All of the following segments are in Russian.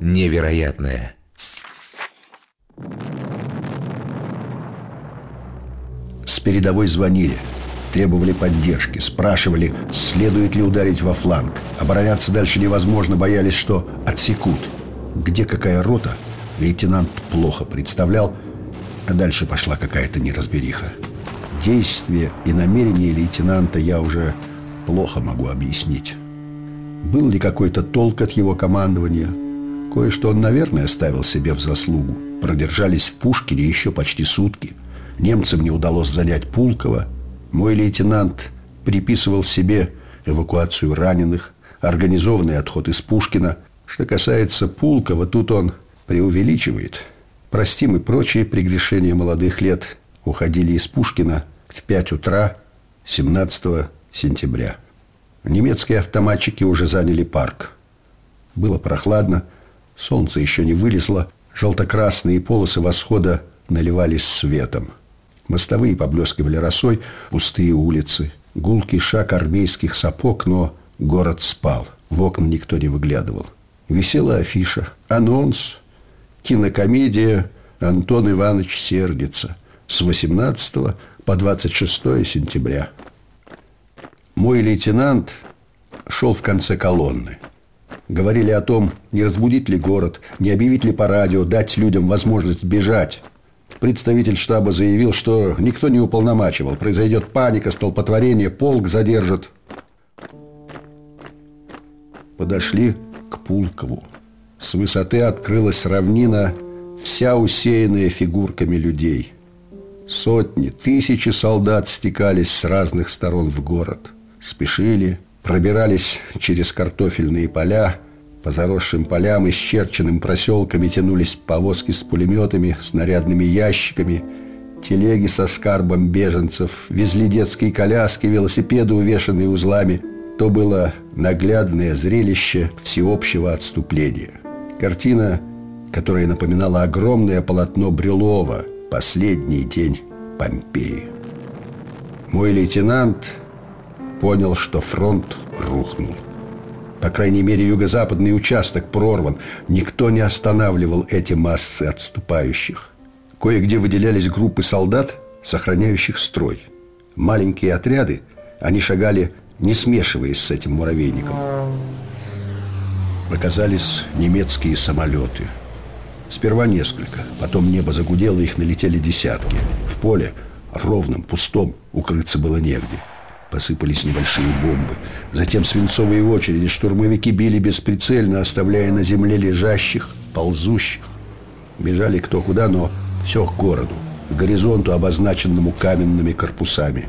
Невероятное. С передовой звонили. Требовали поддержки, спрашивали, следует ли ударить во фланг. Обороняться дальше невозможно, боялись, что отсекут. Где какая рота, лейтенант плохо представлял, а дальше пошла какая-то неразбериха. Действия и намерения лейтенанта я уже плохо могу объяснить. Был ли какой-то толк от его командования? Кое-что он, наверное, ставил себе в заслугу. Продержались в Пушкине еще почти сутки. Немцам не удалось занять Пулково – мой лейтенант приписывал себе эвакуацию раненых, организованный отход из Пушкина. Что касается Пулкова, тут он преувеличивает. Простим и прочие прегрешения молодых лет уходили из Пушкина в 5 утра 17 сентября. Немецкие автоматчики уже заняли парк. Было прохладно, солнце еще не вылезло, желто-красные полосы восхода наливались светом – Мостовые поблескивали росой, пустые улицы, гулкий шаг армейских сапог, но город спал. В окна никто не выглядывал. Висела афиша. Анонс. Кинокомедия «Антон Иванович сердится» с 18 по 26 сентября. Мой лейтенант шел в конце колонны. Говорили о том, не разбудить ли город, не объявить ли по радио, дать людям возможность бежать. Представитель штаба заявил, что никто не уполномачивал. Произойдет паника, столпотворение, полк задержат. Подошли к Пулкову. С высоты открылась равнина, вся усеянная фигурками людей. Сотни, тысячи солдат стекались с разных сторон в город. Спешили, пробирались через картофельные поля – по заросшим полям, исчерченным проселками тянулись повозки с пулеметами, снарядными ящиками, телеги со скарбом беженцев, везли детские коляски, велосипеды, увешанные узлами. То было наглядное зрелище всеобщего отступления. Картина, которая напоминала огромное полотно Брюлова «Последний день Помпеи». Мой лейтенант понял, что фронт рухнул. По крайней мере, юго-западный участок прорван. Никто не останавливал эти массы отступающих. Кое-где выделялись группы солдат, сохраняющих строй. Маленькие отряды, они шагали, не смешиваясь с этим муравейником. Показались немецкие самолеты. Сперва несколько, потом небо загудело, их налетели десятки. В поле, ровном, пустом, укрыться было негде. Посыпались небольшие бомбы. Затем свинцовые очереди штурмовики били бесприцельно, оставляя на земле лежащих, ползущих. Бежали кто куда, но все к городу, к горизонту, обозначенному каменными корпусами.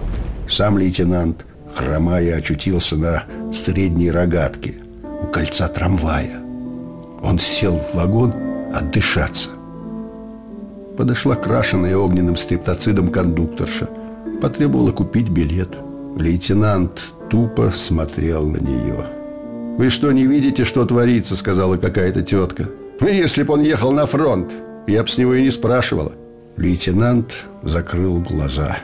Сам лейтенант, хромая, очутился на средней рогатке, у кольца трамвая. Он сел в вагон отдышаться. Подошла крашеная огненным стриптоцидом кондукторша. Потребовала купить билет – Лейтенант тупо смотрел на нее. «Вы что, не видите, что творится?» – сказала какая-то тетка. «Ну, если бы он ехал на фронт, я бы с него и не спрашивала». Лейтенант закрыл глаза.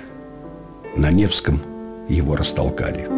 На Невском его растолкали.